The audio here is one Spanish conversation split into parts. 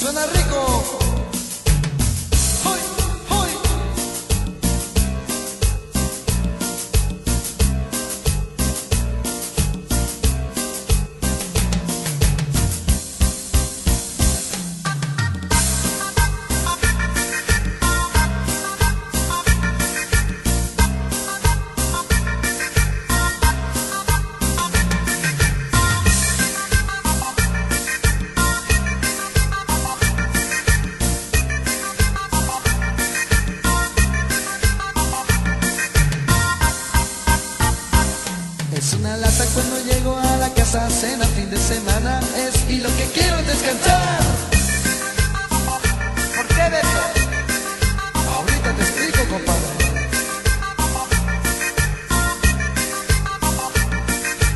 Suena rico. Cuando llego a la casa cena fin de semana es y lo que quiero es descansar. ¿Por qué Beto? Ahorita te explico, compadre.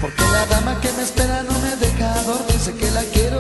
Porque la dama que me espera no me deja dormir, que la quiero,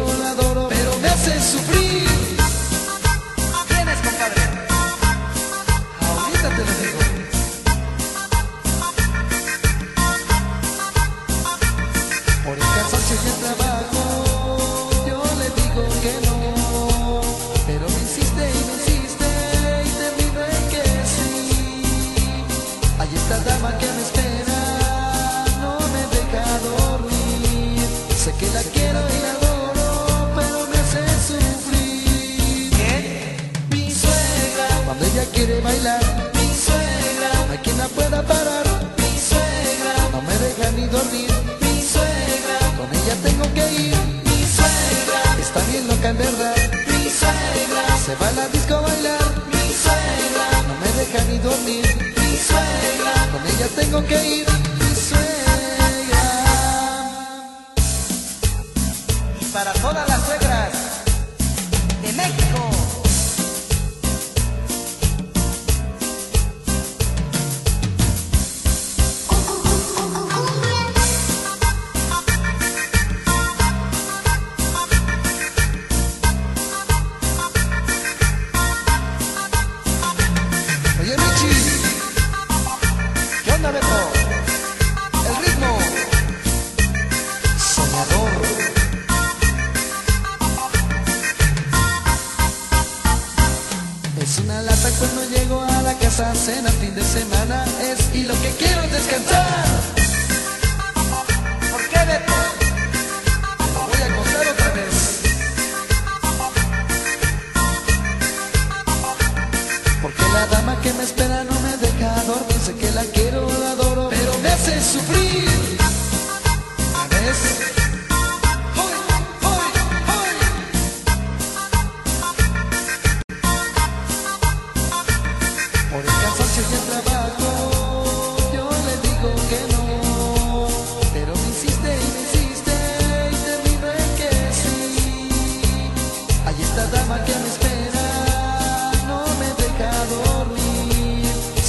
está bien loca en verdad, mi suegra, se va a la disco a bailar, mi suegra, no me deja ni dormir, mi suegra, con ella tengo que ir, cuando llego a la casa cena fin de semana es y lo que quiero es descansar. ¿Por qué? Lo voy a contar otra vez. Porque la dama que me espera no me deja dormir, sé que la quiero, la adoro, pero me hace sufrir.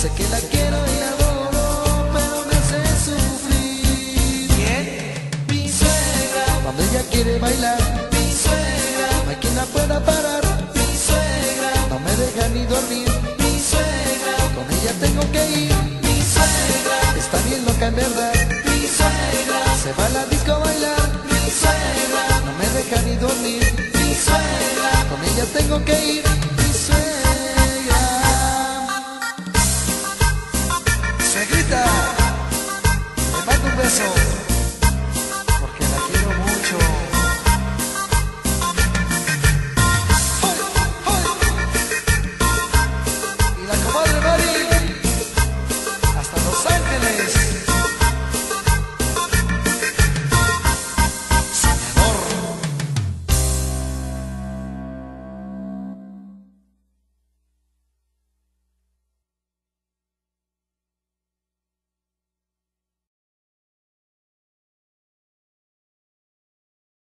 Sé que la quiero y la adoro, pero me hace sufrir. ¿Quién? Mi suegra, cuando ella quiere bailar, mi suegra, no hay quien la pueda parar, mi suegra, no me deja ni dormir, mi suegra, con ella tengo que ir, mi suegra, está bien loca en verdad, mi suegra, se va a la disco a bailar, mi suegra, no me deja ni dormir, mi suegra, con ella tengo que ir, eso.